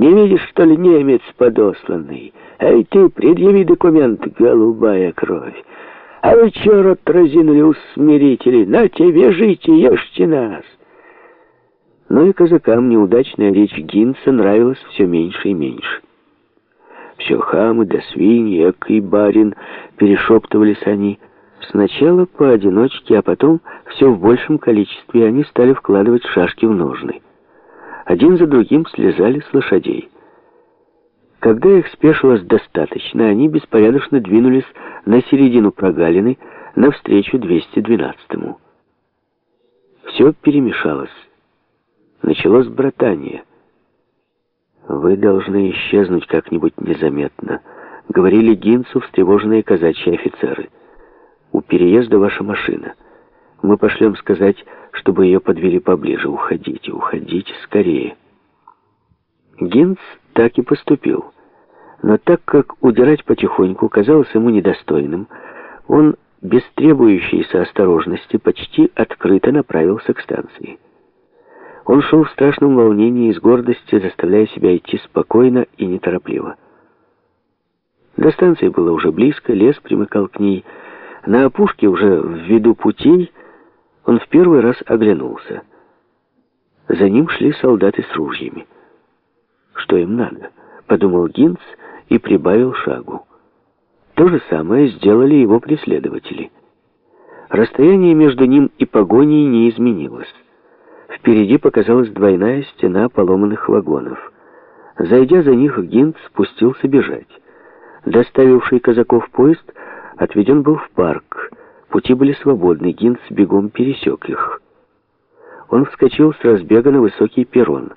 Не видишь, что ли, немец подосланный? Эй, ты, предъяви документ, голубая кровь. А вы чё рот разинули, усмирители? Нате, вяжите, ешьте нас. Но и казакам неудачная речь Гинца нравилась все меньше и меньше. Все хамы да свиньи, и барин, перешептывались они. Сначала поодиночке, а потом все в большем количестве они стали вкладывать шашки в ножны. Один за другим слезали с лошадей. Когда их спешилось достаточно, они беспорядочно двинулись на середину прогалины навстречу 212-му. Все перемешалось. Началось братание. «Вы должны исчезнуть как-нибудь незаметно», — говорили Гинцу встревоженные казачьи офицеры. «У переезда ваша машина. Мы пошлем сказать, чтобы ее подвели поближе. Уходите, уходите скорее». Гинц так и поступил. Но так как удирать потихоньку казалось ему недостойным, он без требующейся осторожности почти открыто направился к станции. Он шел в страшном волнении и с гордостью, заставляя себя идти спокойно и неторопливо. До станции было уже близко, лес примыкал к ней. На опушке, уже в виду путей, он в первый раз оглянулся. За ним шли солдаты с ружьями. «Что им надо?» — подумал Гинц и прибавил шагу. То же самое сделали его преследователи. Расстояние между ним и погоней не изменилось. Впереди показалась двойная стена поломанных вагонов. Зайдя за них, Гинт спустился бежать. Доставивший казаков поезд отведен был в парк. Пути были свободны, Гинц бегом пересек их. Он вскочил с разбега на высокий перрон.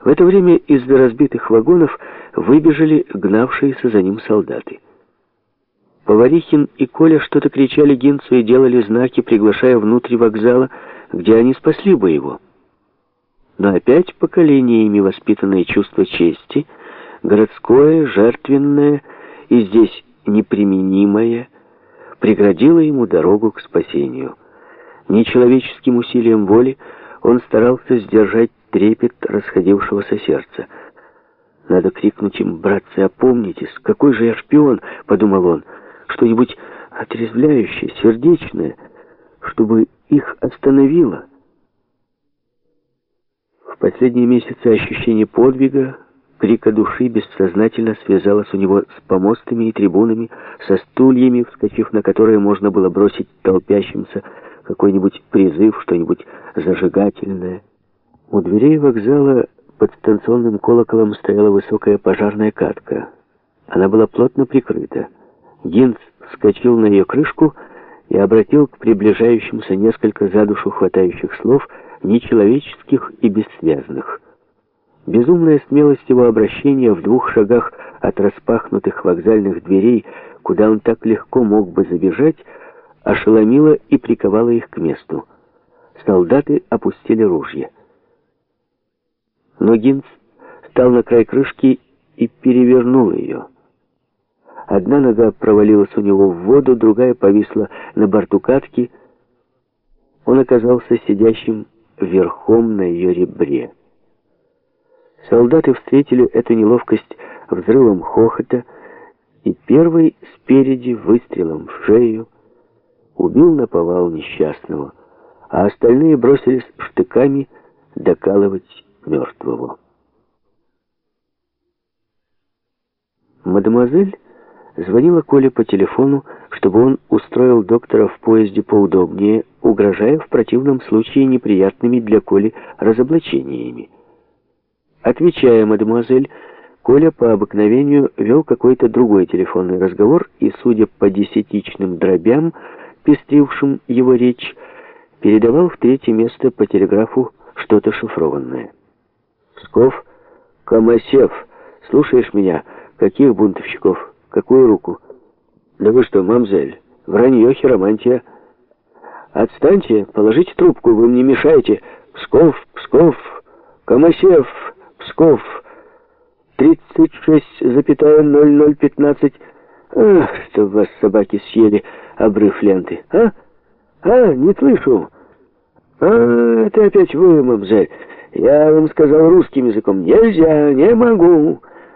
В это время из разбитых вагонов выбежали гнавшиеся за ним солдаты. Поварихин и Коля что-то кричали Гинцу и делали знаки, приглашая внутрь вокзала, где они спасли бы его. Но опять поколениями воспитанное чувство чести, городское, жертвенное и здесь неприменимое, преградило ему дорогу к спасению. Нечеловеческим усилием воли он старался сдержать трепет расходившегося сердца. «Надо крикнуть им, братцы, опомнитесь, какой же я шпион!» — подумал он. «Что-нибудь отрезвляющее, сердечное, чтобы их остановило. В последние месяцы ощущение подвига, крика души бессознательно связалось у него с помостами и трибунами, со стульями, вскочив на которые можно было бросить толпящимся какой-нибудь призыв, что-нибудь зажигательное. У дверей вокзала под станционным колоколом стояла высокая пожарная катка. Она была плотно прикрыта. Гинц вскочил на ее крышку и обратил к приближающимся несколько за душу хватающих слов, нечеловеческих и бессвязных. Безумная смелость его обращения в двух шагах от распахнутых вокзальных дверей, куда он так легко мог бы забежать, ошеломила и приковала их к месту. Солдаты опустили ружья. Но Гинц встал на край крышки и перевернул ее. Одна нога провалилась у него в воду, другая повисла на борту катки. Он оказался сидящим верхом на ее ребре. Солдаты встретили эту неловкость взрывом хохота, и первый спереди выстрелом в шею убил наповал несчастного, а остальные бросились штыками докалывать мертвого. Мадемуазель Звонила Коле по телефону, чтобы он устроил доктора в поезде поудобнее, угрожая в противном случае неприятными для Коли разоблачениями. Отвечая, мадемуазель, Коля по обыкновению вел какой-то другой телефонный разговор и, судя по десятичным дробям, пестрившим его речь, передавал в третье место по телеграфу что-то шифрованное. «Псков, Камасев, слушаешь меня? Каких бунтовщиков?» Какую руку? Да вы что, мамзель, вранье, хиромантия. Отстаньте, положите трубку, вы мне мешаете. Псков, Псков, Камасев, Псков, 36,0015. Ах, что вас собаки съели, обрыв ленты. А? А, не слышу. А, это опять вы, мамзель. Я вам сказал русским языком. Нельзя, не могу.